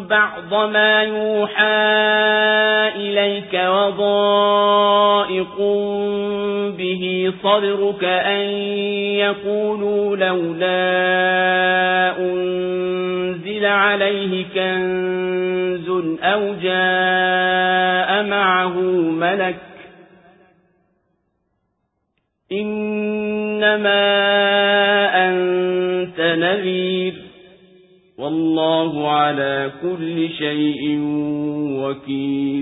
بعض ما يوحى إليك وضائق به صدرك أن يقولوا لولا أنزل عليه كنز أو جاء معه ملك إنما أنت نذير والله على كل شيء وكيل.